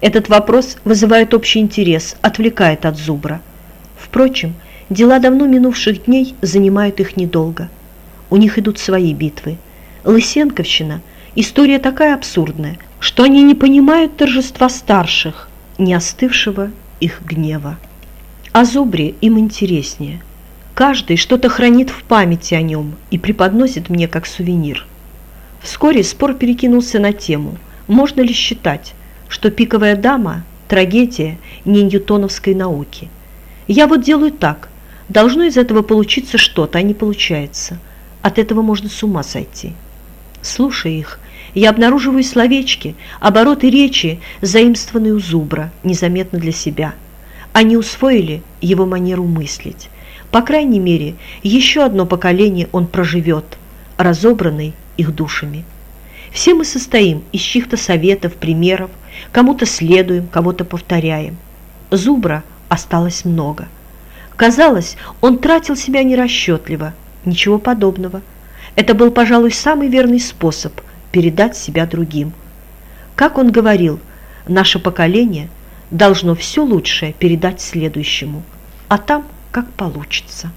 Этот вопрос вызывает общий интерес, отвлекает от зубра. Впрочем, дела давно минувших дней занимают их недолго. У них идут свои битвы. Лысенковщина – история такая абсурдная, что они не понимают торжества старших, не остывшего их гнева. О зубре им интереснее. Каждый что-то хранит в памяти о нем и преподносит мне как сувенир. Вскоре спор перекинулся на тему, можно ли считать, что пиковая дама – трагедия не ньютоновской науки. Я вот делаю так, должно из этого получиться что-то, а не получается. От этого можно с ума сойти. Слушая их, я обнаруживаю словечки, обороты речи, заимствованные у зубра, незаметно для себя. Они усвоили его манеру мыслить. По крайней мере, еще одно поколение он проживет, разобранный их душами. Все мы состоим из чьих-то советов, примеров, кому-то следуем, кого-то повторяем. Зубра осталось много. Казалось, он тратил себя нерасчетливо, ничего подобного. Это был, пожалуй, самый верный способ передать себя другим. Как он говорил, наше поколение должно все лучшее передать следующему, а там как получится.